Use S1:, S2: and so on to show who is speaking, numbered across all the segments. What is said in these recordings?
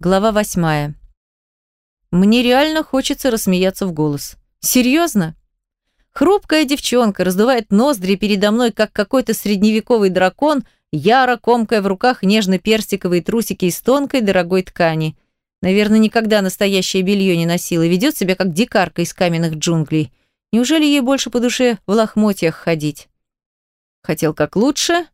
S1: Глава восьмая. Мне реально хочется рассмеяться в голос. Серьезно? Хрупкая девчонка раздувает ноздри передо мной, как какой-то средневековый дракон, яро комкая в руках нежно-персиковые трусики из тонкой дорогой ткани. Наверное, никогда настоящее белье не носила, ведет себя как дикарка из каменных джунглей. Неужели ей больше по душе в лохмотьях ходить? Хотел как лучше.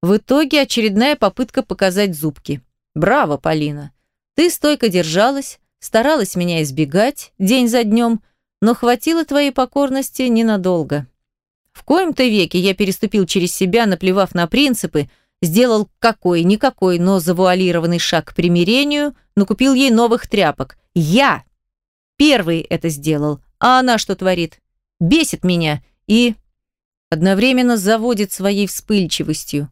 S1: В итоге очередная попытка показать зубки. Браво, Полина. Ты стойко держалась, старалась меня избегать день за днем, но хватило твоей покорности ненадолго. В коем-то веке я переступил через себя, наплевав на принципы, сделал какой-никакой, но завуалированный шаг к примирению, накупил ей новых тряпок. Я первый это сделал, а она что творит? Бесит меня и одновременно заводит своей вспыльчивостью.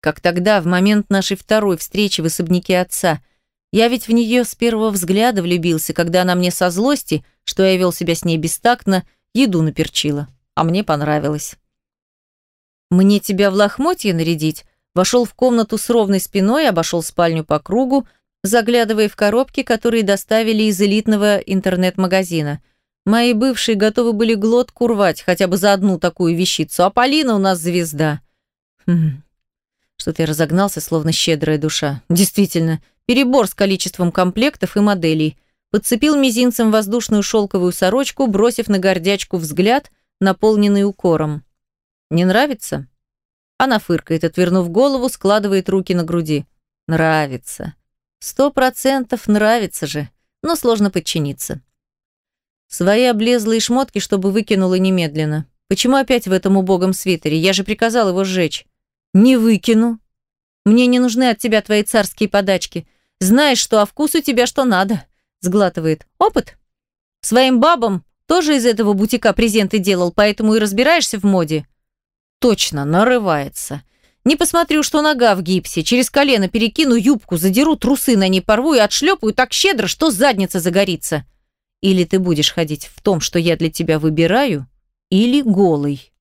S1: Как тогда, в момент нашей второй встречи в особняке отца – я ведь в нее с первого взгляда влюбился, когда она мне со злости, что я вел себя с ней бестактно, еду наперчила. А мне понравилось. «Мне тебя в лохмотье нарядить?» Вошел в комнату с ровной спиной, обошел спальню по кругу, заглядывая в коробки, которые доставили из элитного интернет-магазина. Мои бывшие готовы были глотку рвать хотя бы за одну такую вещицу, а Полина у нас звезда. Хм. Что-то я разогнался, словно щедрая душа. Действительно, Перебор с количеством комплектов и моделей. Подцепил мизинцем воздушную шелковую сорочку, бросив на гордячку взгляд, наполненный укором. «Не нравится?» Она фыркает, отвернув голову, складывает руки на груди. «Нравится. Сто процентов нравится же, но сложно подчиниться». Свои облезлые шмотки, чтобы выкинула немедленно. Почему опять в этом убогом свитере? Я же приказал его сжечь. Не выкину. Мне не нужны от тебя твои царские подачки. Знаешь, что, а вкус у тебя что надо», – сглатывает. «Опыт? Своим бабам тоже из этого бутика презенты делал, поэтому и разбираешься в моде?» «Точно, нарывается. Не посмотрю, что нога в гипсе, через колено перекину юбку, задеру трусы на ней порву и отшлепаю так щедро, что задница загорится. Или ты будешь ходить в том, что я для тебя выбираю, или голый».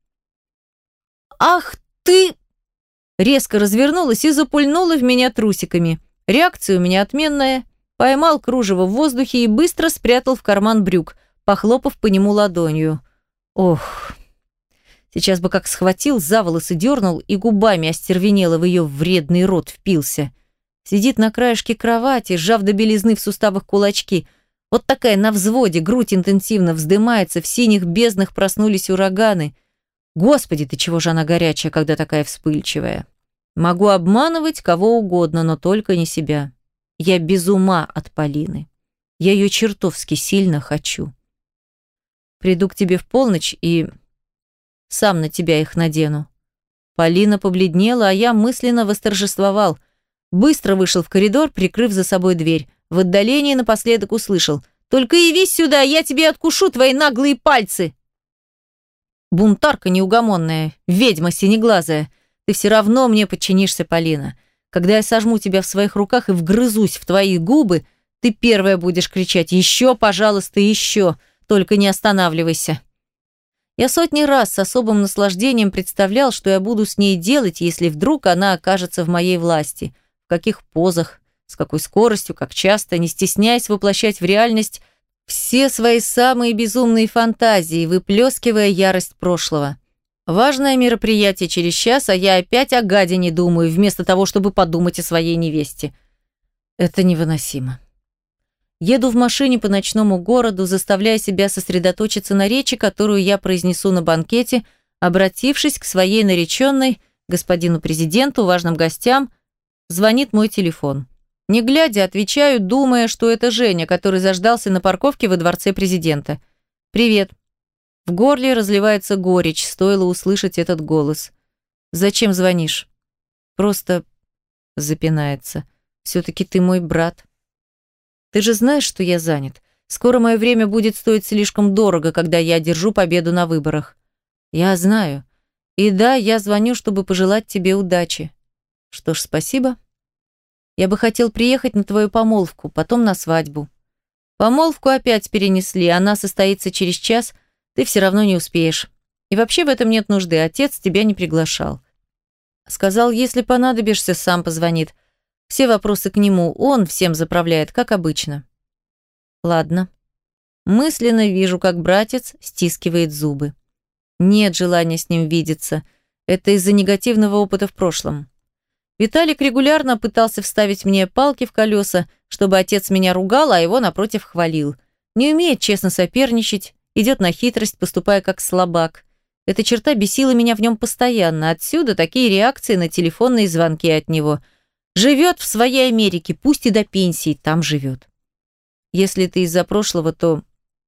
S1: «Ах ты!» Резко развернулась и запульнула в меня трусиками. Реакция у меня отменная. Поймал кружево в воздухе и быстро спрятал в карман брюк, похлопав по нему ладонью. Ох, сейчас бы как схватил, за волосы дернул и губами остервенело в ее вредный рот впился. Сидит на краешке кровати, сжав до белизны в суставах кулачки. Вот такая на взводе, грудь интенсивно вздымается, в синих безднах проснулись ураганы. Господи, ты чего же она горячая, когда такая вспыльчивая? Могу обманывать кого угодно, но только не себя. Я без ума от Полины. Я ее чертовски сильно хочу. Приду к тебе в полночь и сам на тебя их надену. Полина побледнела, а я мысленно восторжествовал. Быстро вышел в коридор, прикрыв за собой дверь. В отдалении напоследок услышал. «Только явись сюда, я тебе откушу твои наглые пальцы!» Бунтарка неугомонная, ведьма синеглазая – ты все равно мне подчинишься, Полина. Когда я сожму тебя в своих руках и вгрызусь в твои губы, ты первая будешь кричать «Еще, пожалуйста, еще!» Только не останавливайся. Я сотни раз с особым наслаждением представлял, что я буду с ней делать, если вдруг она окажется в моей власти. В каких позах, с какой скоростью, как часто, не стесняясь воплощать в реальность все свои самые безумные фантазии, выплескивая ярость прошлого. Важное мероприятие через час, а я опять о гаде не думаю, вместо того, чтобы подумать о своей невесте. Это невыносимо. Еду в машине по ночному городу, заставляя себя сосредоточиться на речи, которую я произнесу на банкете, обратившись к своей нареченной, господину президенту, важным гостям, звонит мой телефон. Не глядя, отвечаю, думая, что это Женя, который заждался на парковке во дворце президента. «Привет. В горле разливается горечь, стоило услышать этот голос. «Зачем звонишь?» «Просто...» запинается. «Все-таки ты мой брат». «Ты же знаешь, что я занят. Скоро мое время будет стоить слишком дорого, когда я одержу победу на выборах». «Я знаю. И да, я звоню, чтобы пожелать тебе удачи». «Что ж, спасибо. Я бы хотел приехать на твою помолвку, потом на свадьбу». Помолвку опять перенесли, она состоится через час – ты все равно не успеешь. И вообще в этом нет нужды, отец тебя не приглашал. Сказал, если понадобишься, сам позвонит. Все вопросы к нему, он всем заправляет, как обычно. Ладно. Мысленно вижу, как братец стискивает зубы. Нет желания с ним видеться. Это из-за негативного опыта в прошлом. Виталик регулярно пытался вставить мне палки в колеса, чтобы отец меня ругал, а его, напротив, хвалил. Не умеет честно соперничать, идет на хитрость, поступая как слабак. Эта черта бесила меня в нем постоянно. Отсюда такие реакции на телефонные звонки от него. Живет в своей Америке, пусть и до пенсии, там живет. Если ты из-за прошлого, то...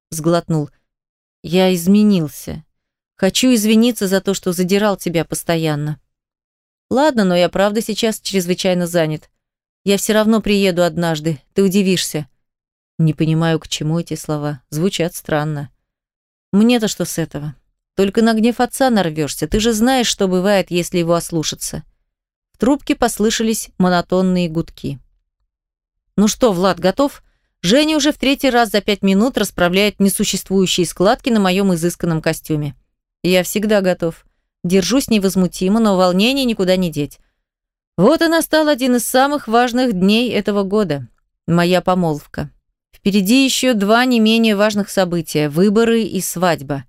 S1: Сглотнул. Я изменился. Хочу извиниться за то, что задирал тебя постоянно. Ладно, но я правда сейчас чрезвычайно занят. Я все равно приеду однажды, ты удивишься. Не понимаю, к чему эти слова. Звучат странно. Мне-то что с этого? Только на гнев отца нарвешься. Ты же знаешь, что бывает, если его ослушаться. В трубке послышались монотонные гудки. Ну что, Влад, готов? Женя уже в третий раз за пять минут расправляет несуществующие складки на моем изысканном костюме. Я всегда готов. Держусь невозмутимо, но волнение никуда не деть. Вот и настал один из самых важных дней этого года. Моя помолвка. Впереди еще два не менее важных события – выборы и свадьба.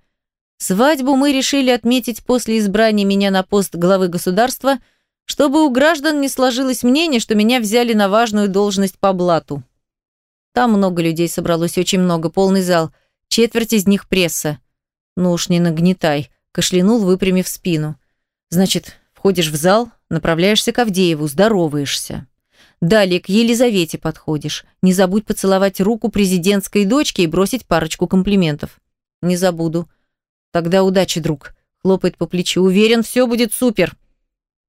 S1: Свадьбу мы решили отметить после избрания меня на пост главы государства, чтобы у граждан не сложилось мнение, что меня взяли на важную должность по блату. Там много людей собралось, очень много, полный зал. Четверть из них пресса. Ну уж не нагнетай кашлянул, выпрямив спину. Значит, входишь в зал, направляешься к Авдееву, здороваешься. Далее к Елизавете подходишь. Не забудь поцеловать руку президентской дочке и бросить парочку комплиментов. Не забуду. Тогда удачи, друг. Хлопает по плечу. Уверен, все будет супер.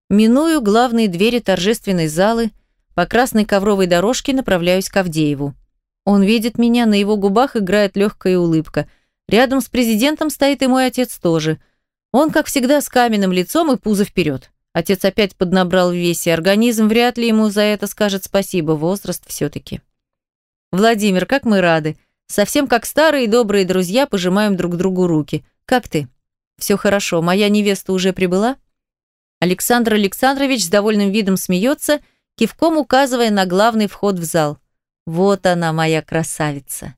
S1: Миную главные двери торжественной залы, по красной ковровой дорожке направляюсь к Авдееву. Он видит меня, на его губах играет легкая улыбка. Рядом с президентом стоит и мой отец тоже. Он, как всегда, с каменным лицом и пузо вперед. Отец опять поднабрал в весе, организм вряд ли ему за это скажет спасибо, возраст все-таки. «Владимир, как мы рады. Совсем как старые добрые друзья пожимаем друг другу руки. Как ты?» «Все хорошо. Моя невеста уже прибыла?» Александр Александрович с довольным видом смеется, кивком указывая на главный вход в зал. «Вот она, моя красавица.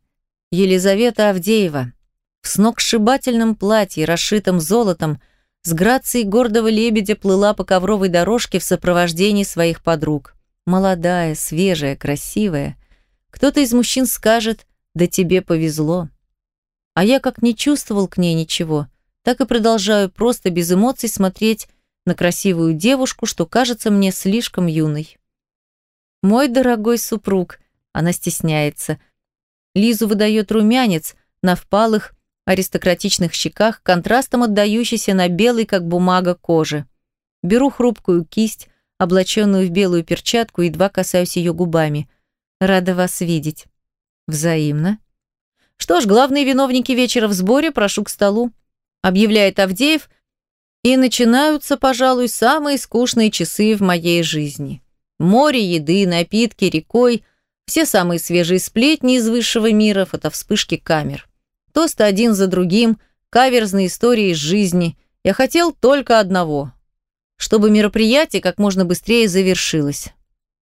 S1: Елизавета Авдеева» в сногсшибательном платье, расшитом золотом, с грацией гордого лебедя плыла по ковровой дорожке в сопровождении своих подруг. Молодая, свежая, красивая. Кто-то из мужчин скажет «да тебе повезло». А я как не чувствовал к ней ничего, так и продолжаю просто без эмоций смотреть на красивую девушку, что кажется мне слишком юной. Мой дорогой супруг, она стесняется. Лизу выдает румянец на впалых, аристократичных щеках, контрастом отдающийся на белый, как бумага, кожи. Беру хрупкую кисть, облаченную в белую перчатку, едва касаюсь ее губами. Рада вас видеть. Взаимно. Что ж, главные виновники вечера в сборе, прошу к столу. Объявляет Авдеев, и начинаются, пожалуй, самые скучные часы в моей жизни. Море еды, напитки, рекой, все самые свежие сплетни из высшего мира, фотовспышки камер. Тосты один за другим, каверзные истории из жизни. Я хотел только одного. Чтобы мероприятие как можно быстрее завершилось.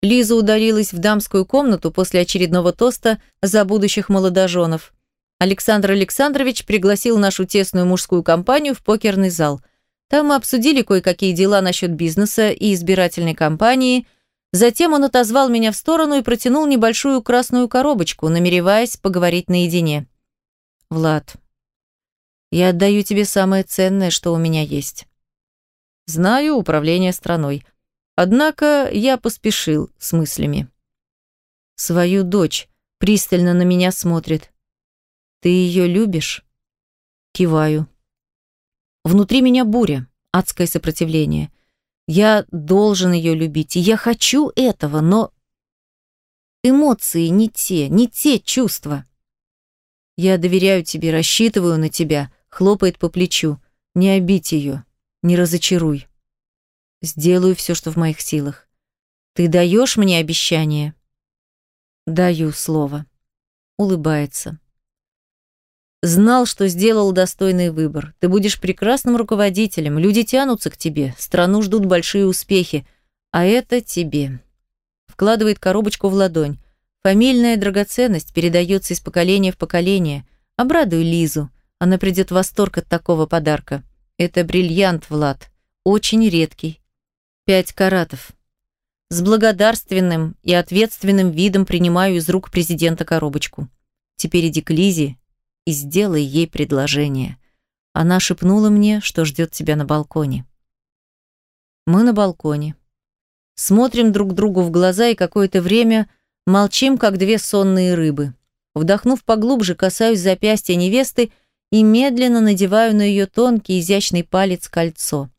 S1: Лиза удалилась в дамскую комнату после очередного тоста за будущих молодоженов. Александр Александрович пригласил нашу тесную мужскую компанию в покерный зал. Там мы обсудили кое-какие дела насчет бизнеса и избирательной кампании. Затем он отозвал меня в сторону и протянул небольшую красную коробочку, намереваясь поговорить наедине. Влад, я отдаю тебе самое ценное, что у меня есть. Знаю управление страной. Однако я поспешил с мыслями. Свою дочь пристально на меня смотрит. Ты ее любишь? Киваю. Внутри меня буря, адское сопротивление. Я должен ее любить, и я хочу этого, но эмоции не те, не те чувства. «Я доверяю тебе, рассчитываю на тебя», хлопает по плечу. «Не обидь ее, не разочаруй». «Сделаю все, что в моих силах. Ты даешь мне обещание?» «Даю слово». Улыбается. Знал, что сделал достойный выбор. Ты будешь прекрасным руководителем, люди тянутся к тебе, страну ждут большие успехи, а это тебе вкладывает коробочку в ладонь. Фамильная драгоценность передается из поколения в поколение. Обрадуй Лизу. Она придет в восторг от такого подарка. Это бриллиант, Влад. Очень редкий. Пять каратов. С благодарственным и ответственным видом принимаю из рук президента коробочку. Теперь иди к Лизе и сделай ей предложение. Она шепнула мне, что ждет тебя на балконе. Мы на балконе. Смотрим друг другу в глаза и какое-то время молчим, как две сонные рыбы. Вдохнув поглубже, касаюсь запястья невесты и медленно надеваю на ее тонкий изящный палец кольцо.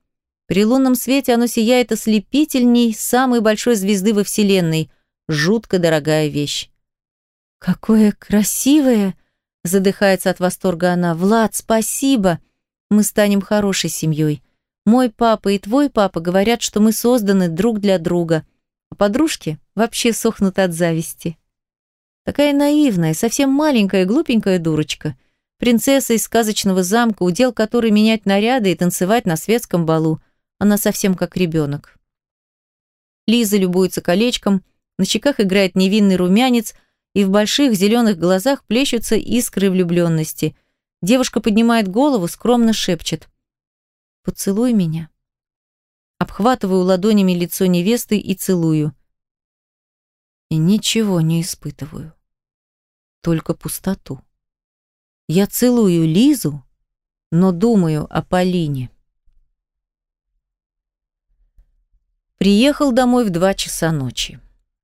S1: При лунном свете оно сияет ослепительней самой большой звезды во Вселенной. Жутко дорогая вещь. «Какое красивое!» – задыхается от восторга она. «Влад, спасибо! Мы станем хорошей семьей. Мой папа и твой папа говорят, что мы созданы друг для друга, а подружки вообще сохнут от зависти». Такая наивная, совсем маленькая, глупенькая дурочка. Принцесса из сказочного замка, удел которой менять наряды и танцевать на светском балу. Она совсем как ребенок. Лиза любуется колечком, на щеках играет невинный румянец, и в больших зеленых глазах плещутся искры влюбленности. Девушка поднимает голову, скромно шепчет. «Поцелуй меня». Обхватываю ладонями лицо невесты и целую. И ничего не испытываю. Только пустоту. Я целую Лизу, но думаю о Полине. Приехал домой в два часа ночи.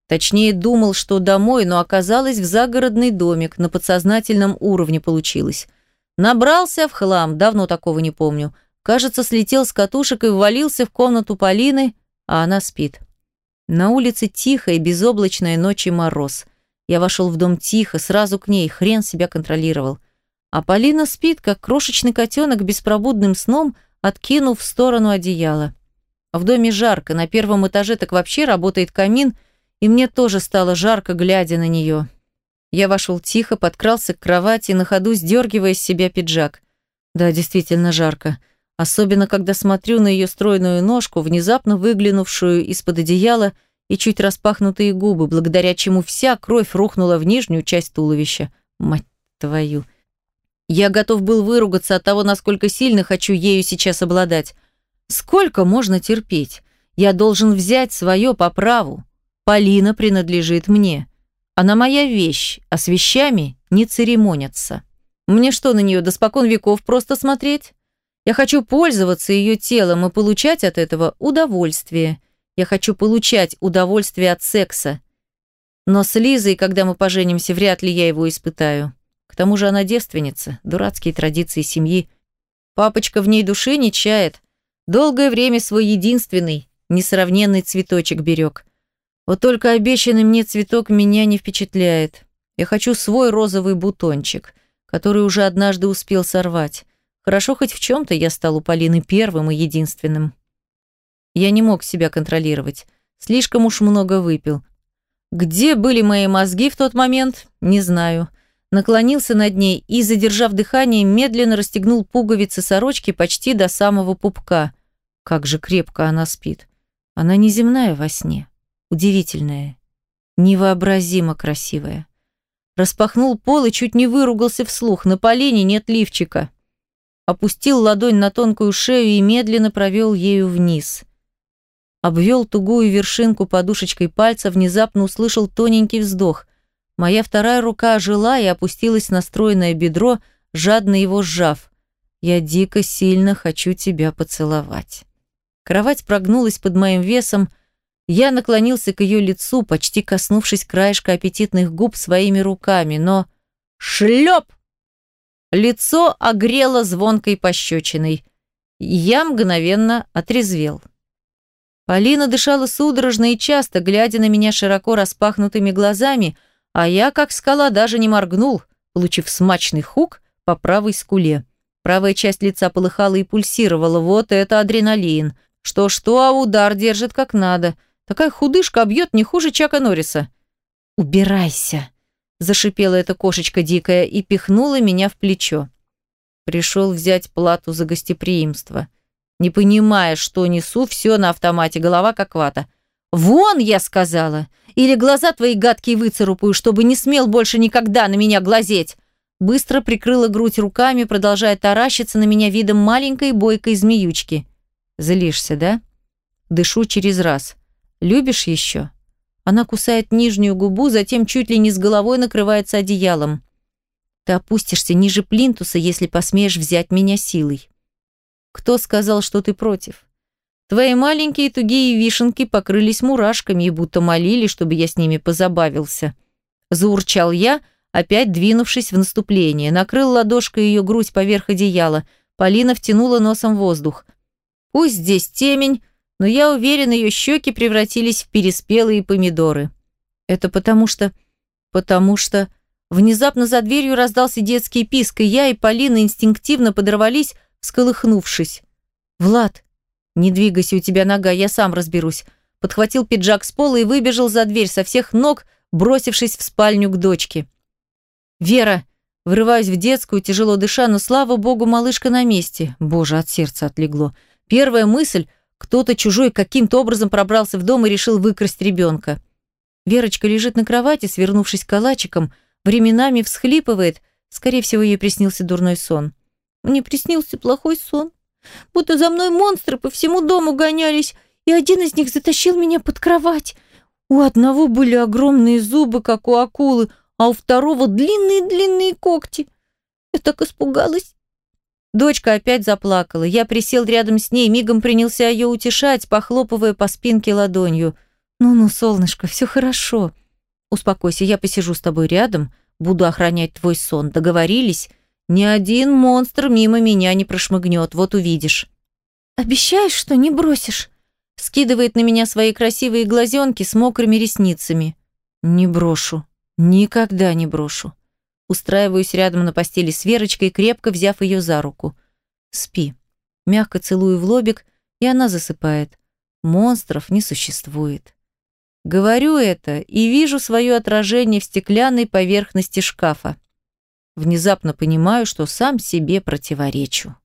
S1: Точнее, думал, что домой, но оказалось в загородный домик, на подсознательном уровне получилось. Набрался в хлам, давно такого не помню. Кажется, слетел с катушек и ввалился в комнату Полины, а она спит. На улице тихо и безоблачная ночь и мороз. Я вошел в дом тихо, сразу к ней, хрен себя контролировал. А Полина спит, как крошечный котенок беспробудным сном, откинув в сторону одеяла. В доме жарко, на первом этаже так вообще работает камин, и мне тоже стало жарко, глядя на нее. Я вошел тихо, подкрался к кровати, на ходу сдергивая с себя пиджак. Да, действительно жарко. Особенно, когда смотрю на ее стройную ножку, внезапно выглянувшую из-под одеяла, и чуть распахнутые губы, благодаря чему вся кровь рухнула в нижнюю часть туловища. Мать твою. Я готов был выругаться от того, насколько сильно хочу ею сейчас обладать. Сколько можно терпеть? Я должен взять свое по праву. Полина принадлежит мне. Она моя вещь, а с вещами не церемонятся. Мне что, на нее до спокон веков просто смотреть? Я хочу пользоваться ее телом и получать от этого удовольствие. Я хочу получать удовольствие от секса. Но с Лизой, когда мы поженимся, вряд ли я его испытаю. К тому же она девственница, дурацкие традиции семьи. Папочка в ней души не чает. Долгое время свой единственный, несравненный цветочек берег. Вот только обещанный мне цветок меня не впечатляет. Я хочу свой розовый бутончик, который уже однажды успел сорвать. Хорошо, хоть в чем-то я стал у Полины первым и единственным. Я не мог себя контролировать. Слишком уж много выпил. Где были мои мозги в тот момент, не знаю наклонился над ней и, задержав дыхание, медленно расстегнул пуговицы сорочки почти до самого пупка. Как же крепко она спит. Она неземная во сне. Удивительная. Невообразимо красивая. Распахнул пол и чуть не выругался вслух. На полене нет лифчика. Опустил ладонь на тонкую шею и медленно провел ею вниз. Обвел тугую вершинку подушечкой пальца, внезапно услышал тоненький вздох – Моя вторая рука ожила и опустилась на стройное бедро, жадно его сжав. Я дико сильно хочу тебя поцеловать. Кровать прогнулась под моим весом, я наклонился к ее лицу, почти коснувшись краешка аппетитных губ своими руками, но... Шлеп! Лицо огрело звонкой пощечиной. Я мгновенно отрезвел. Полина дышала судорожно и часто, глядя на меня широко распахнутыми глазами – а я, как скала, даже не моргнул, получив смачный хук по правой скуле. Правая часть лица полыхала и пульсировала. Вот это адреналин. Что-что, а удар держит как надо. Такая худышка бьет не хуже Чака Норриса. «Убирайся!» – зашипела эта кошечка дикая и пихнула меня в плечо. Пришел взять плату за гостеприимство. Не понимая, что несу, все на автомате, голова как вата. «Вон!» – я сказала. «Или глаза твои гадкие выцарапаю, чтобы не смел больше никогда на меня глазеть!» Быстро прикрыла грудь руками, продолжая таращиться на меня видом маленькой бойкой змеючки. «Злишься, да?» Дышу через раз. «Любишь еще?» Она кусает нижнюю губу, затем чуть ли не с головой накрывается одеялом. «Ты опустишься ниже плинтуса, если посмеешь взять меня силой». «Кто сказал, что ты против?» Твои маленькие тугие вишенки покрылись мурашками и будто молили, чтобы я с ними позабавился. Заурчал я, опять двинувшись в наступление. Накрыл ладошкой ее грудь поверх одеяла. Полина втянула носом воздух. Пусть здесь темень, но я уверен, ее щеки превратились в переспелые помидоры. Это потому что... Потому что... Внезапно за дверью раздался детский писк, и я и Полина инстинктивно подорвались, всколыхнувшись. «Влад, «Не двигайся, у тебя нога, я сам разберусь». Подхватил пиджак с пола и выбежал за дверь со всех ног, бросившись в спальню к дочке. «Вера!» Врываюсь в детскую, тяжело дыша, но, слава богу, малышка на месте. Боже, от сердца отлегло. Первая мысль – кто-то чужой каким-то образом пробрался в дом и решил выкрасть ребенка. Верочка лежит на кровати, свернувшись калачиком, временами всхлипывает. Скорее всего, ей приснился дурной сон. «Мне приснился плохой сон», будто за мной монстры по всему дому гонялись, и один из них затащил меня под кровать. У одного были огромные зубы, как у акулы, а у второго длинные-длинные когти. Я так испугалась. Дочка опять заплакала. Я присел рядом с ней, мигом принялся ее утешать, похлопывая по спинке ладонью. «Ну-ну, солнышко, все хорошо. Успокойся, я посижу с тобой рядом, буду охранять твой сон. Договорились?» Ни один монстр мимо меня не прошмыгнет, вот увидишь. Обещаешь, что не бросишь? Скидывает на меня свои красивые глазенки с мокрыми ресницами. Не брошу. Никогда не брошу. Устраиваюсь рядом на постели с Верочкой, крепко взяв ее за руку. Спи. Мягко целую в лобик, и она засыпает. Монстров не существует. Говорю это и вижу свое отражение в стеклянной поверхности шкафа. Внезапно понимаю, что сам себе противоречу.